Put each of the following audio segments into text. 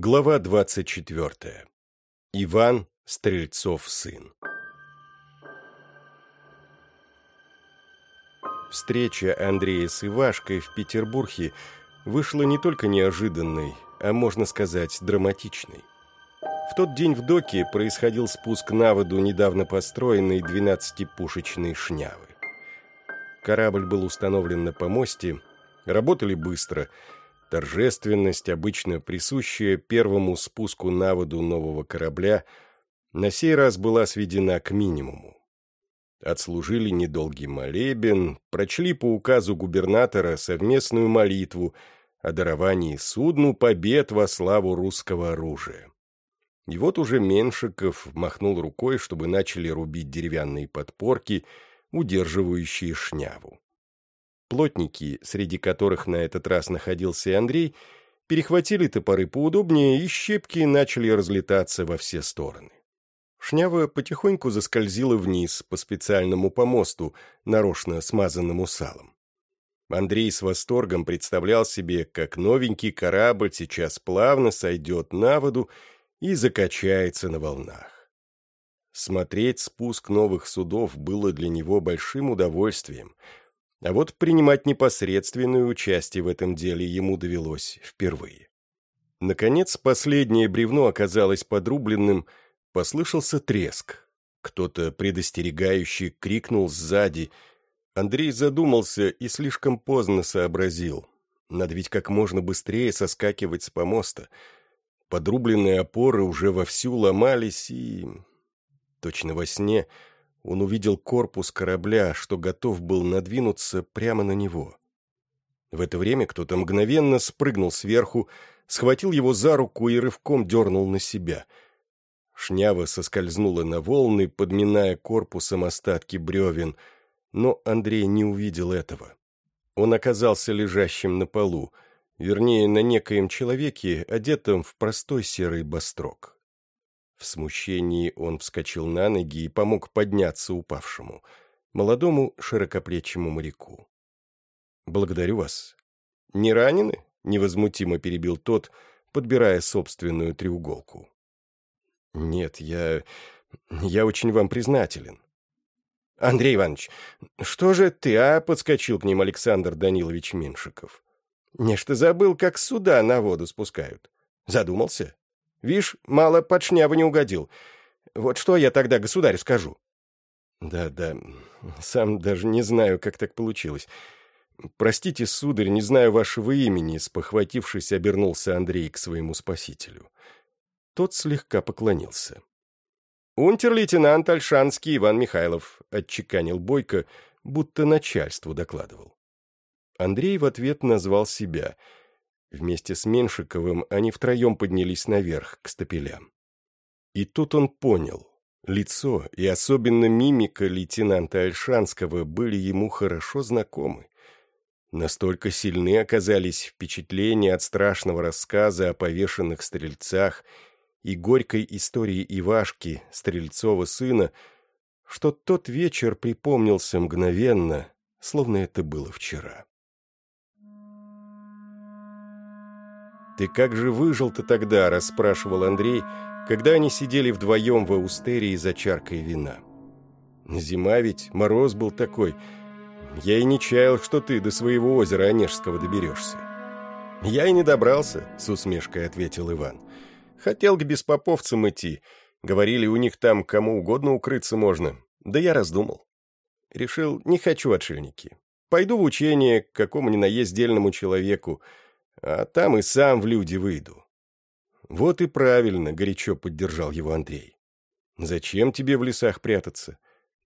Глава 24. Иван Стрельцов сын. Встреча Андрея с Ивашкой в Петербурге вышла не только неожиданной, а, можно сказать, драматичной. В тот день в доке происходил спуск на воду недавно построенной 12-пушечной шнявы. Корабль был установлен на помосте, работали быстро – Торжественность, обычно присущая первому спуску на воду нового корабля, на сей раз была сведена к минимуму. Отслужили недолгий молебен, прочли по указу губернатора совместную молитву о даровании судну побед во славу русского оружия. И вот уже Меншиков махнул рукой, чтобы начали рубить деревянные подпорки, удерживающие шняву. Плотники, среди которых на этот раз находился и Андрей, перехватили топоры поудобнее, и щепки начали разлетаться во все стороны. Шнява потихоньку заскользила вниз по специальному помосту, нарочно смазанному салом. Андрей с восторгом представлял себе, как новенький корабль сейчас плавно сойдет на воду и закачается на волнах. Смотреть спуск новых судов было для него большим удовольствием — а вот принимать непосредственное участие в этом деле ему довелось впервые. Наконец, последнее бревно оказалось подрубленным, послышался треск. Кто-то предостерегающий крикнул сзади. Андрей задумался и слишком поздно сообразил. Надо ведь как можно быстрее соскакивать с помоста. Подрубленные опоры уже вовсю ломались и... Точно во сне он увидел корпус корабля, что готов был надвинуться прямо на него. В это время кто-то мгновенно спрыгнул сверху, схватил его за руку и рывком дернул на себя. Шнява соскользнула на волны, подминая корпусом остатки бревен, но Андрей не увидел этого. Он оказался лежащим на полу, вернее, на некоем человеке, одетом в простой серый бастрок. В смущении он вскочил на ноги и помог подняться упавшему, молодому широкоплечему моряку. «Благодарю вас». «Не ранены?» — невозмутимо перебил тот, подбирая собственную треуголку. «Нет, я... я очень вам признателен». «Андрей Иванович, что же ты, а?» — подскочил к ним Александр Данилович Меншиков. «Нечто забыл, как суда на воду спускают. Задумался?» Вишь, мало под шняву не угодил. Вот что я тогда государю скажу?» «Да-да, сам даже не знаю, как так получилось. Простите, сударь, не знаю вашего имени», — спохватившись, обернулся Андрей к своему спасителю. Тот слегка поклонился. «Унтер-лейтенант Альшанский Иван Михайлов», — отчеканил Бойко, будто начальству докладывал. Андрей в ответ назвал себя — Вместе с Меншиковым они втроем поднялись наверх, к стапелям. И тут он понял. Лицо и особенно мимика лейтенанта Альшанского были ему хорошо знакомы. Настолько сильны оказались впечатления от страшного рассказа о повешенных стрельцах и горькой истории Ивашки, Стрельцова сына, что тот вечер припомнился мгновенно, словно это было вчера. «Ты как же выжил-то тогда?» – расспрашивал Андрей, когда они сидели вдвоем в Аустерии за чаркой вина. «Зима ведь, мороз был такой. Я и не чаял, что ты до своего озера Онежского доберешься». «Я и не добрался», — с усмешкой ответил Иван. «Хотел к беспоповцам идти. Говорили, у них там кому угодно укрыться можно. Да я раздумал. Решил, не хочу отшельники. Пойду в учение к какому ни на дельному человеку, а там и сам в люди выйду. Вот и правильно, горячо поддержал его Андрей. Зачем тебе в лесах прятаться?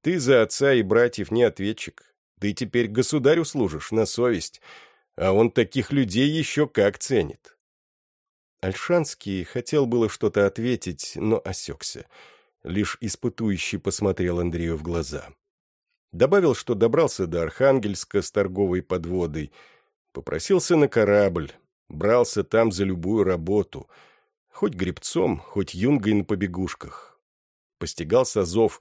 Ты за отца и братьев не ответчик. Ты теперь государю служишь на совесть, а он таких людей еще как ценит. Альшанский хотел было что-то ответить, но осекся. Лишь испытующий посмотрел Андрею в глаза. Добавил, что добрался до Архангельска с торговой подводой, попросился на корабль, брался там за любую работу, хоть гребцом, хоть юнгой на побегушках. Постигал Сазов,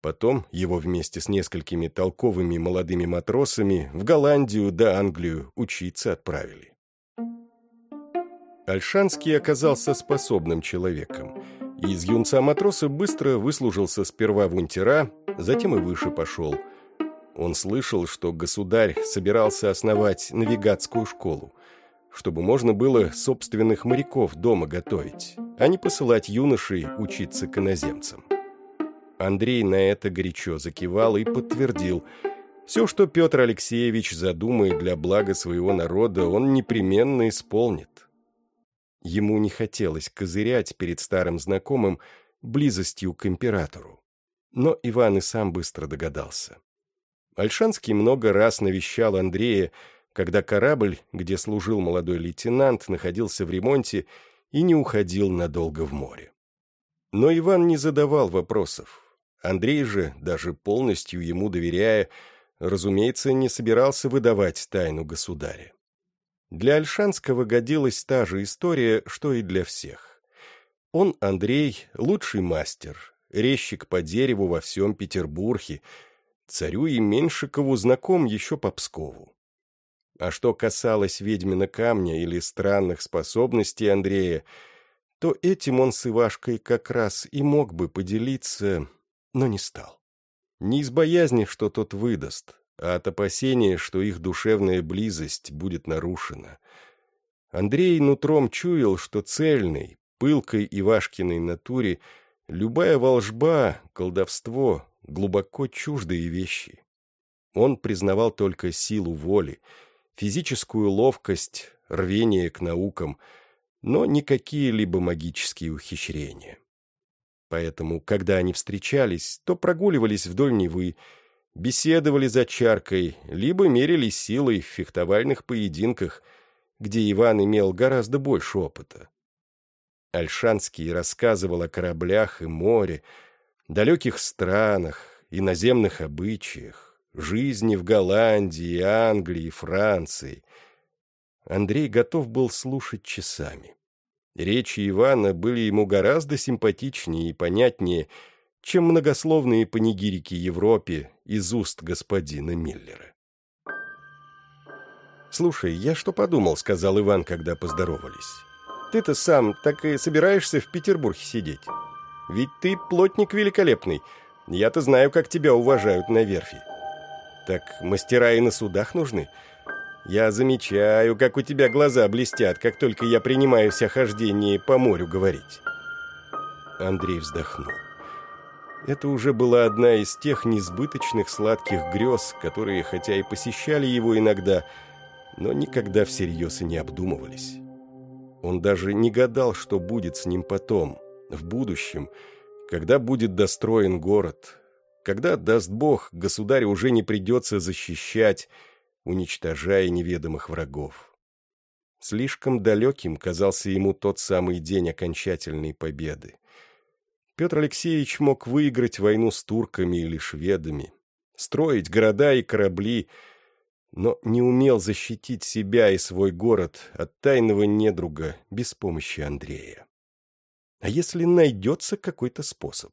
потом его вместе с несколькими толковыми молодыми матросами в Голландию да Англию учиться отправили. Альшанский оказался способным человеком. Из юнца-матроса быстро выслужился сперва в унтера, затем и выше пошел. Он слышал, что государь собирался основать навигатскую школу, чтобы можно было собственных моряков дома готовить, а не посылать юношей учиться к иноземцам. Андрей на это горячо закивал и подтвердил – все, что Петр Алексеевич задумает для блага своего народа, он непременно исполнит. Ему не хотелось козырять перед старым знакомым близостью к императору. Но Иван и сам быстро догадался. Альшанский много раз навещал Андрея, когда корабль, где служил молодой лейтенант, находился в ремонте и не уходил надолго в море. Но Иван не задавал вопросов. Андрей же, даже полностью ему доверяя, разумеется, не собирался выдавать тайну государя. Для Альшанского годилась та же история, что и для всех. Он, Андрей, лучший мастер, резчик по дереву во всем Петербурге, царю и Меньшикову знаком еще по Пскову. А что касалось ведьмина камня или странных способностей Андрея, то этим он с Ивашкой как раз и мог бы поделиться, но не стал. Не из боязни, что тот выдаст, а от опасения, что их душевная близость будет нарушена. Андрей нутром чуял, что цельной, пылкой Ивашкиной натуре любая волжба, колдовство — глубоко чуждые вещи. Он признавал только силу воли, физическую ловкость, рвение к наукам, но не какие-либо магические ухищрения. Поэтому, когда они встречались, то прогуливались вдоль Невы, беседовали за чаркой, либо мерили силой в фехтовальных поединках, где Иван имел гораздо больше опыта. Альшанский рассказывал о кораблях и море, далеких странах, иноземных обычаях, жизни в Голландии, Англии, Франции. Андрей готов был слушать часами. Речи Ивана были ему гораздо симпатичнее и понятнее, чем многословные панигирики Европе из уст господина Миллера. «Слушай, я что подумал», — сказал Иван, когда поздоровались. «Ты-то сам так и собираешься в Петербурге сидеть? Ведь ты плотник великолепный. Я-то знаю, как тебя уважают на верфи. Так мастера и на судах нужны». Я замечаю, как у тебя глаза блестят, как только я принимаюсь о хождении по морю говорить. Андрей вздохнул. Это уже была одна из тех несбыточных сладких грез, которые, хотя и посещали его иногда, но никогда всерьез и не обдумывались. Он даже не гадал, что будет с ним потом, в будущем, когда будет достроен город, когда, даст Бог, государю уже не придется защищать, уничтожая неведомых врагов. Слишком далеким казался ему тот самый день окончательной победы. Петр Алексеевич мог выиграть войну с турками или шведами, строить города и корабли, но не умел защитить себя и свой город от тайного недруга без помощи Андрея. А если найдется какой-то способ?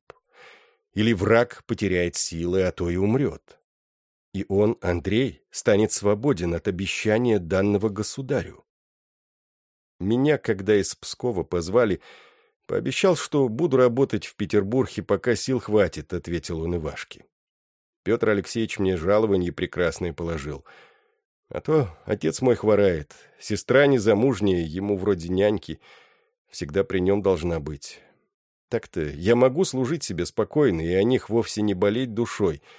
Или враг потеряет силы, а то и умрет? и он, Андрей, станет свободен от обещания данного государю. Меня, когда из Пскова позвали, пообещал, что буду работать в Петербурге, пока сил хватит, — ответил он Ивашке. Петр Алексеевич мне жалование прекрасное положил. А то отец мой хворает, сестра незамужняя, ему вроде няньки, всегда при нем должна быть. Так-то я могу служить себе спокойно и о них вовсе не болеть душой —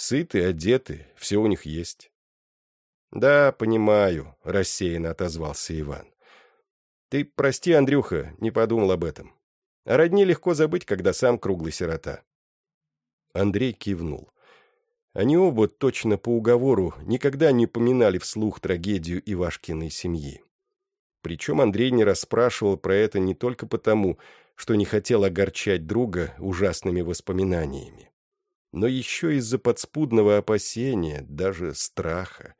Сыты, одеты, все у них есть. «Да, понимаю», — рассеянно отозвался Иван. «Ты прости, Андрюха, не подумал об этом. О родне легко забыть, когда сам круглый сирота». Андрей кивнул. Они оба, точно по уговору, никогда не поминали вслух трагедию Ивашкиной семьи. Причем Андрей не расспрашивал про это не только потому, что не хотел огорчать друга ужасными воспоминаниями но еще из-за подспудного опасения, даже страха.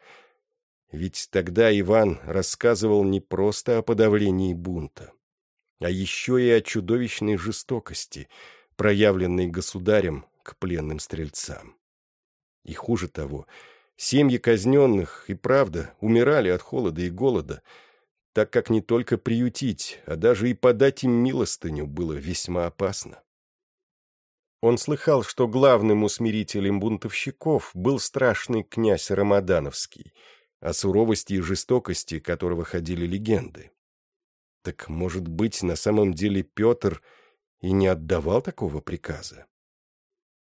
Ведь тогда Иван рассказывал не просто о подавлении бунта, а еще и о чудовищной жестокости, проявленной государем к пленным стрельцам. И хуже того, семьи казненных и правда умирали от холода и голода, так как не только приютить, а даже и подать им милостыню было весьма опасно. Он слыхал, что главным усмирителем бунтовщиков был страшный князь Рамадановский, о суровости и жестокости которого ходили легенды. Так, может быть, на самом деле Петр и не отдавал такого приказа?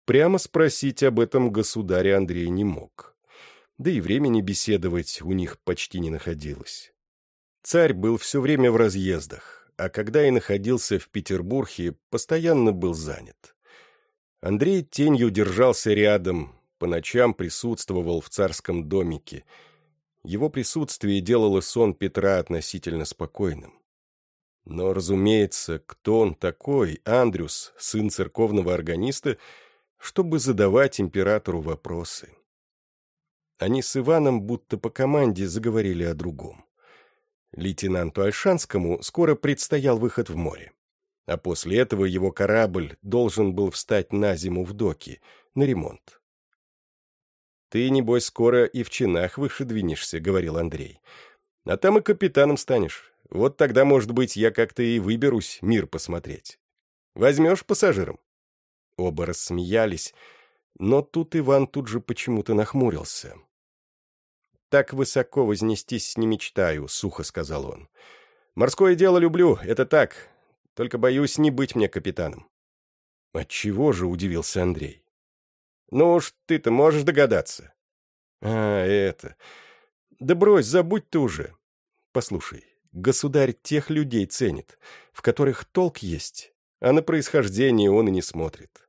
Прямо спросить об этом государя Андрей не мог. Да и времени беседовать у них почти не находилось. Царь был все время в разъездах, а когда и находился в Петербурге, постоянно был занят. Андрей тенью держался рядом, по ночам присутствовал в царском домике. Его присутствие делало сон Петра относительно спокойным. Но, разумеется, кто он такой, Андрюс, сын церковного органиста, чтобы задавать императору вопросы? Они с Иваном будто по команде заговорили о другом. Лейтенанту Альшанскому скоро предстоял выход в море. А после этого его корабль должен был встать на зиму в доки, на ремонт. «Ты, небось, скоро и в чинах выше двинешься», — говорил Андрей. «А там и капитаном станешь. Вот тогда, может быть, я как-то и выберусь мир посмотреть. Возьмешь пассажиром?» Оба рассмеялись, но тут Иван тут же почему-то нахмурился. «Так высоко вознестись не мечтаю», — сухо сказал он. «Морское дело люблю, это так. Только боюсь не быть мне капитаном». «Отчего же?» — удивился Андрей. «Ну уж ты-то можешь догадаться». «А, это... Да брось, забудь ты уже. Послушай, государь тех людей ценит, в которых толк есть, а на происхождение он и не смотрит.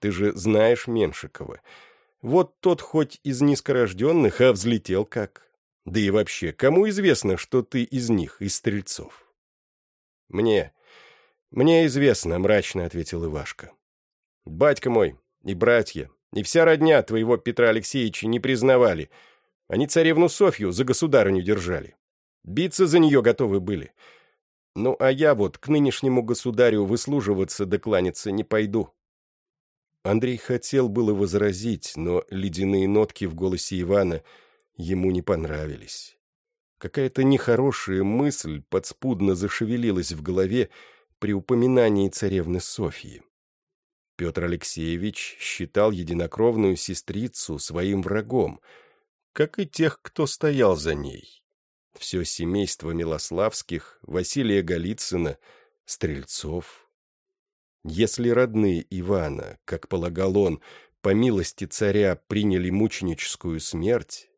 Ты же знаешь Меншикова». Вот тот хоть из низкорожденных, а взлетел как. Да и вообще, кому известно, что ты из них, из стрельцов? Мне. Мне известно, мрачно ответил Ивашка. Батька мой, и братья, и вся родня твоего Петра Алексеевича не признавали. Они царевну Софью за государыню держали. Биться за нее готовы были. Ну, а я вот к нынешнему государю выслуживаться да кланяться не пойду. Андрей хотел было возразить, но ледяные нотки в голосе Ивана ему не понравились. Какая-то нехорошая мысль подспудно зашевелилась в голове при упоминании царевны Софьи. Петр Алексеевич считал единокровную сестрицу своим врагом, как и тех, кто стоял за ней. Все семейство Милославских, Василия Голицына, Стрельцов, если родные Ивана, как полагал он, по милости царя приняли мученическую смерть,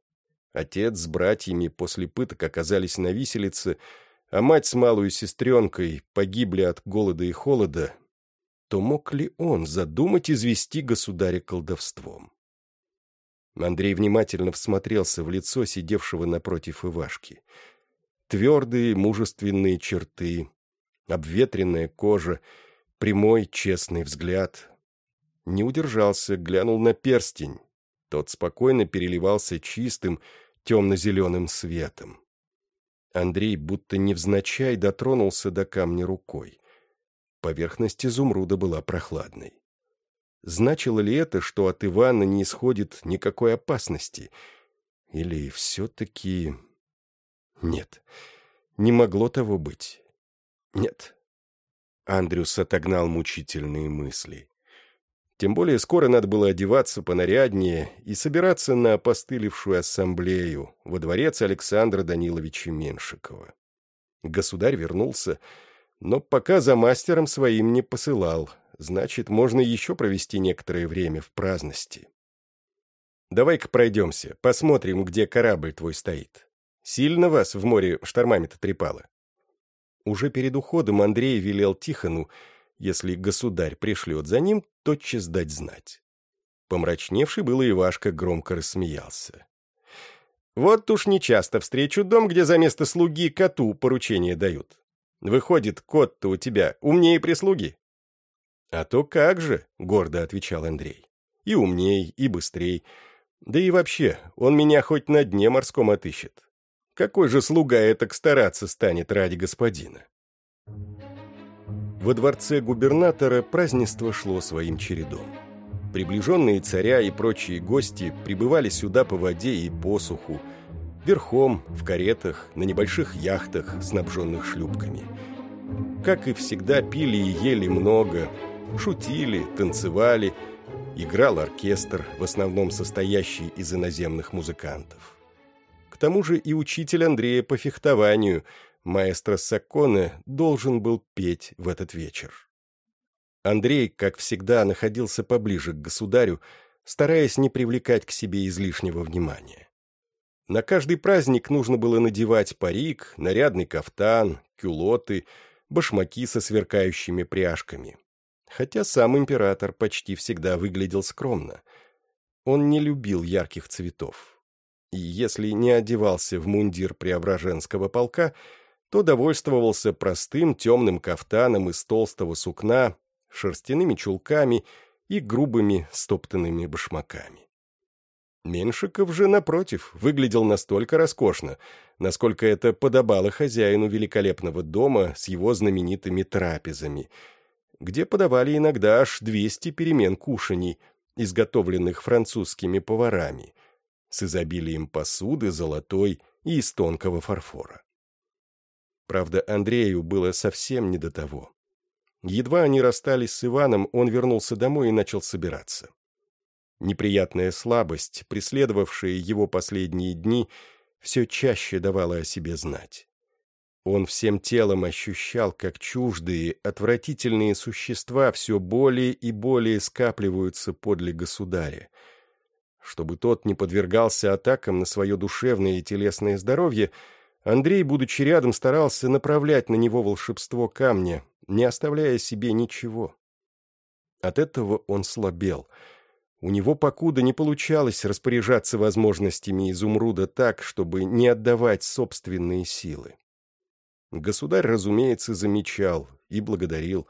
отец с братьями после пыток оказались на виселице, а мать с малой сестренкой погибли от голода и холода, то мог ли он задумать извести государя колдовством? Андрей внимательно всмотрелся в лицо сидевшего напротив Ивашки. Твердые, мужественные черты, обветренная кожа — прямой, честный взгляд. Не удержался, глянул на перстень. Тот спокойно переливался чистым, темно-зеленым светом. Андрей будто невзначай дотронулся до камня рукой. Поверхность изумруда была прохладной. Значило ли это, что от Ивана не исходит никакой опасности? Или все-таки... Нет, не могло того быть. Нет, Андрюс отогнал мучительные мысли. Тем более скоро надо было одеваться понаряднее и собираться на опостылевшую ассамблею во дворец Александра Даниловича Меншикова. Государь вернулся, но пока за мастером своим не посылал, значит, можно еще провести некоторое время в праздности. Давай-ка пройдемся, посмотрим, где корабль твой стоит. Сильно вас в море штормами-то трепало? Уже перед уходом Андрей велел Тихону, если государь пришлет за ним, тотчас дать знать. Помрачневший было Ивашка громко рассмеялся. «Вот уж нечасто встречу дом, где за место слуги коту поручение дают. Выходит, кот-то у тебя умнее прислуги?» «А то как же», — гордо отвечал Андрей. «И умней, и быстрей. Да и вообще, он меня хоть на дне морском отыщет. Какой же слуга этак стараться станет ради господина? Во дворце губернатора празднество шло своим чередом. Приближенные царя и прочие гости прибывали сюда по воде и посуху. Верхом, в каретах, на небольших яхтах, снабженных шлюпками. Как и всегда, пили и ели много, шутили, танцевали, играл оркестр, в основном состоящий из иноземных музыкантов. К тому же и учитель Андрея по фехтованию, маэстро Саконе, должен был петь в этот вечер. Андрей, как всегда, находился поближе к государю, стараясь не привлекать к себе излишнего внимания. На каждый праздник нужно было надевать парик, нарядный кафтан, кюлоты, башмаки со сверкающими пряжками. Хотя сам император почти всегда выглядел скромно. Он не любил ярких цветов. И если не одевался в мундир Преображенского полка, то довольствовался простым темным кафтаном из толстого сукна, шерстяными чулками и грубыми стоптанными башмаками. Меншиков же, напротив, выглядел настолько роскошно, насколько это подобало хозяину великолепного дома с его знаменитыми трапезами, где подавали иногда аж 200 перемен кушаний, изготовленных французскими поварами, с изобилием посуды золотой и из тонкого фарфора. Правда, Андрею было совсем не до того. Едва они расстались с Иваном, он вернулся домой и начал собираться. Неприятная слабость, преследовавшая его последние дни, все чаще давала о себе знать. Он всем телом ощущал, как чуждые, отвратительные существа все более и более скапливаются подле государя. Чтобы тот не подвергался атакам на свое душевное и телесное здоровье, Андрей, будучи рядом, старался направлять на него волшебство камня, не оставляя себе ничего. От этого он слабел — у него покуда не получалось распоряжаться возможностями изумруда так, чтобы не отдавать собственные силы. Государь, разумеется, замечал и благодарил.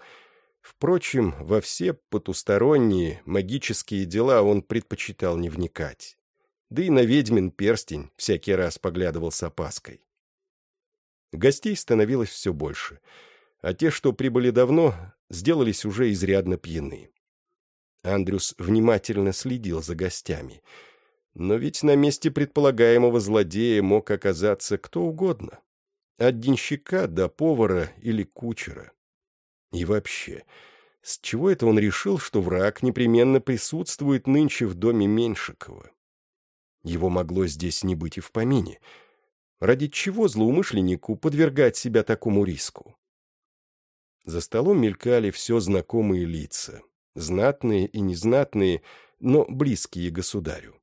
Впрочем, во все потусторонние магические дела он предпочитал не вникать. Да и на ведьмин перстень всякий раз поглядывал с опаской. Гостей становилось все больше, а те, что прибыли давно, сделались уже изрядно пьяны. Андрюс внимательно следил за гостями. Но ведь на месте предполагаемого злодея мог оказаться кто угодно. От денщика до повара или кучера. И вообще, с чего это он решил, что враг непременно присутствует нынче в доме Меньшикова? Его могло здесь не быть и в помине. Ради чего злоумышленнику подвергать себя такому риску? За столом мелькали все знакомые лица знатные и незнатные, но близкие государю.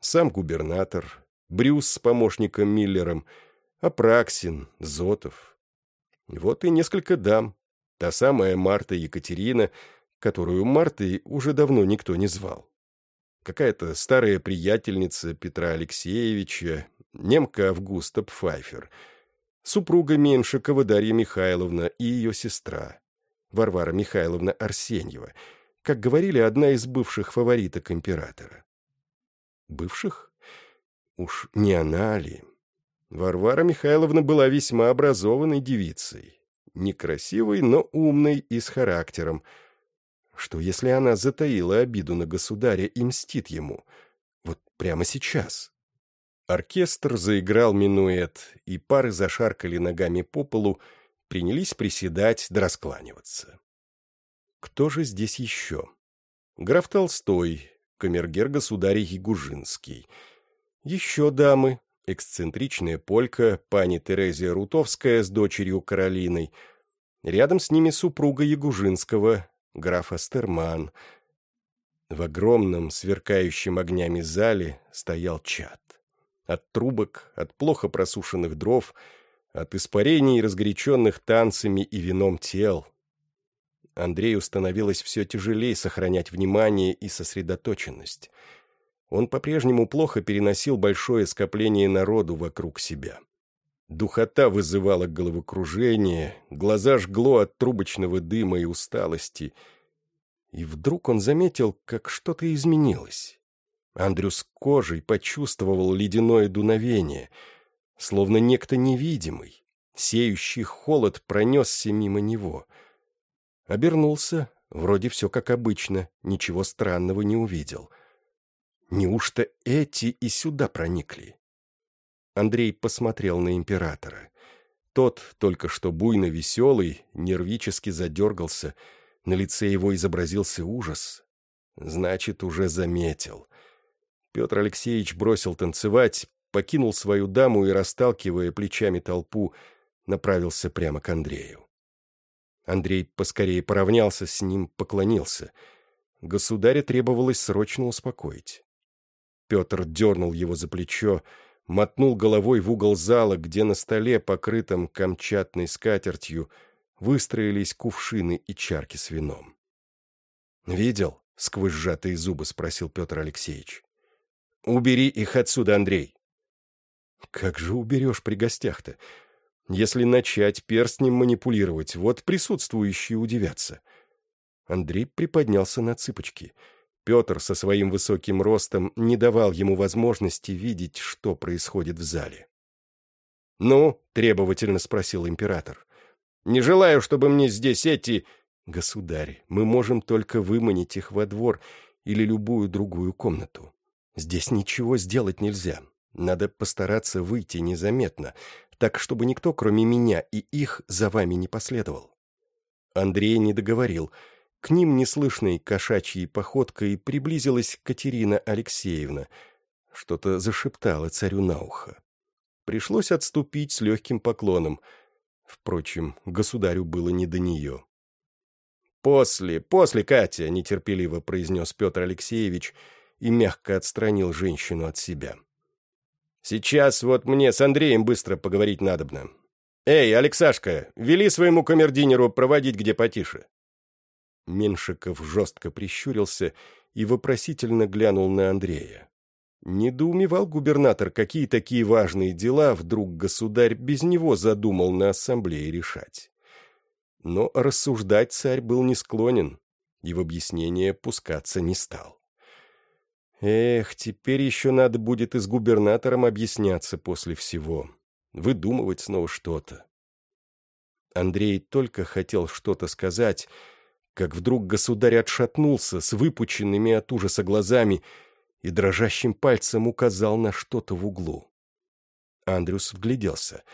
Сам губернатор, Брюс с помощником Миллером, Апраксин, Зотов. Вот и несколько дам. Та самая Марта Екатерина, которую Мартой уже давно никто не звал. Какая-то старая приятельница Петра Алексеевича, немка Августа Пфайфер, супруга Меншикова Дарья Михайловна и ее сестра, Варвара Михайловна Арсеньева, как говорили, одна из бывших фавориток императора. Бывших? Уж не она ли? Варвара Михайловна была весьма образованной девицей. Некрасивой, но умной и с характером. Что, если она затаила обиду на государя и мстит ему? Вот прямо сейчас. Оркестр заиграл минуэт, и пары зашаркали ногами по полу, принялись приседать да раскланиваться. Кто же здесь еще? Граф Толстой, камергер государь Ягужинский. Еще дамы, эксцентричная полька, пани Терезия Рутовская с дочерью Каролиной. Рядом с ними супруга Ягужинского, граф Астерман. В огромном, сверкающем огнями зале стоял чад. От трубок, от плохо просушенных дров — от испарений, разгоряченных танцами и вином тел. Андрею становилось все тяжелее сохранять внимание и сосредоточенность. Он по-прежнему плохо переносил большое скопление народу вокруг себя. Духота вызывала головокружение, глаза жгло от трубочного дыма и усталости. И вдруг он заметил, как что-то изменилось. Андрюс кожей почувствовал ледяное дуновение — словно некто невидимый, сеющий холод пронесся мимо него. Обернулся, вроде все как обычно, ничего странного не увидел. Неужто эти и сюда проникли? Андрей посмотрел на императора. Тот, только что буйно веселый, нервически задергался, на лице его изобразился ужас. Значит, уже заметил. Петр Алексеевич бросил танцевать, покинул свою даму и, расталкивая плечами толпу, направился прямо к Андрею. Андрей поскорее поравнялся с ним, поклонился. Государя требовалось срочно успокоить. Петр дернул его за плечо, мотнул головой в угол зала, где на столе, покрытом камчатной скатертью, выстроились кувшины и чарки с вином. «Видел?» — сквозь сжатые зубы спросил Петр Алексеевич. «Убери их отсюда, Андрей!» «Как же уберешь при гостях-то? Если начать перстнем манипулировать, вот присутствующие удивятся». Андрей приподнялся на цыпочки. Петр со своим высоким ростом не давал ему возможности видеть, что происходит в зале. «Ну?» — требовательно спросил император. «Не желаю, чтобы мне здесь эти...» «Государь, мы можем только выманить их во двор или любую другую комнату. Здесь ничего сделать нельзя. Надо постараться выйти незаметно, так, чтобы никто, кроме меня и их, за вами не последовал». Андрей не договорил. К ним неслышной кошачьей походкой приблизилась Катерина Алексеевна. Что-то зашептала царю на ухо. Пришлось отступить с легким поклоном. Впрочем, государю было не до нее. «После, после, Катя!» — нетерпеливо произнес Петр Алексеевич и мягко отстранил женщину от себя. «Сейчас вот мне с Андреем быстро поговорить надобно. Эй, Алексашка, вели своему камердинеру проводить где потише». Меншиков жестко прищурился и вопросительно глянул на Андрея. Недоумевал губернатор, какие такие важные дела вдруг государь без него задумал на ассамблее решать. Но рассуждать царь был не склонен и в объяснение пускаться не стал. Эх, теперь еще надо будет и с губернатором объясняться после всего, выдумывать снова что-то. Андрей только хотел что-то сказать, как вдруг государь отшатнулся с выпученными от ужаса глазами и дрожащим пальцем указал на что-то в углу. Андрюс вгляделся —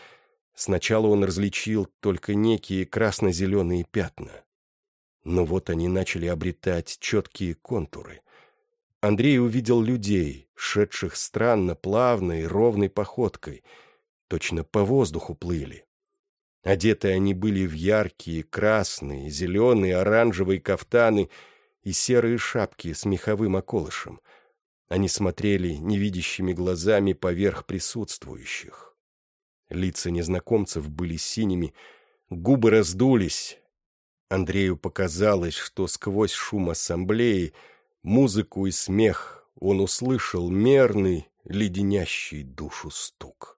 Сначала он различил только некие красно-зеленые пятна. Но вот они начали обретать четкие контуры. Андрей увидел людей, шедших странно, плавной, ровной походкой. Точно по воздуху плыли. Одеты они были в яркие, красные, зеленые, оранжевые кафтаны и серые шапки с меховым околышем. Они смотрели невидящими глазами поверх присутствующих. Лица незнакомцев были синими, губы раздулись. Андрею показалось, что сквозь шум ассамблеи, музыку и смех он услышал мерный, леденящий душу стук.